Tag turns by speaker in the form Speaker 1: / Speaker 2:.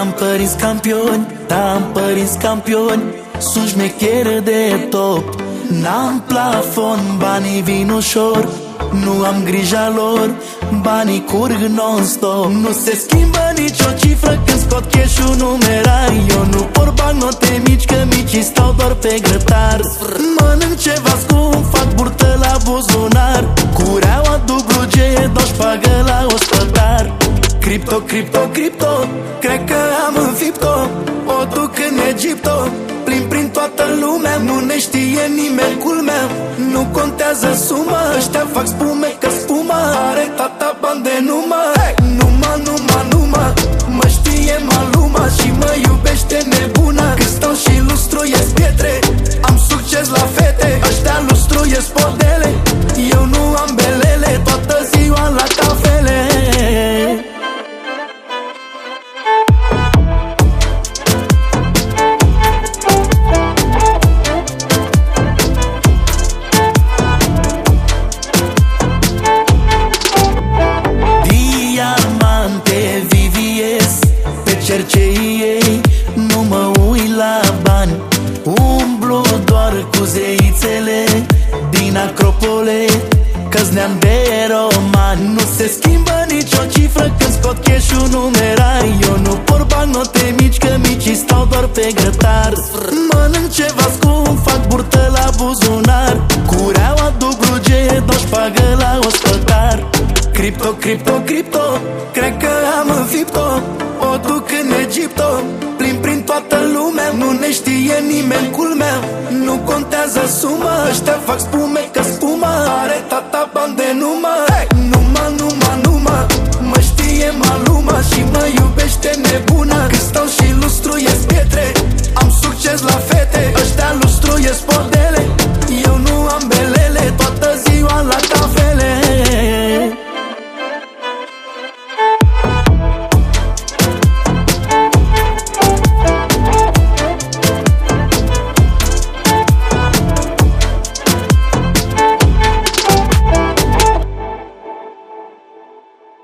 Speaker 1: N-am părinți campioni, dar am părinți campioni Sunt șmecheră de top. N-am plafon, banii vin ușor nu am grija lor Banii curg non-stop. Nu se schimbă nicio cifră când scot cash-ul numerar. Eu nu por note mici că mici stau doar pe grătar. Mănânc ceva scump, fac burtă la buzunar. Cureaua dublu G, doși pagă la ospătar. Cripto, cripto, cripto Cred că Egipto Plin prin toată lumea Nu ne știe nimeni culmea Nu contează suma Ăștia fac spume doar cu zeițele Din acropole Căzi neam de romani. Nu se schimbă nicio cifră Când scot cash-ul numerar. Eu nu por note mici Că micii stau doar pe grătar. Mănânc ceva scump Fac burtă la buzunar. Cureaua dublu G Doși pagă la ospătar. Cripto, cripto, cripto Cred că am înfipt-o O duc în Egipto Plin prin toată lumea. Nu ne știe nimeni culmea Nu contează suma. Ăștia fac spume că spuma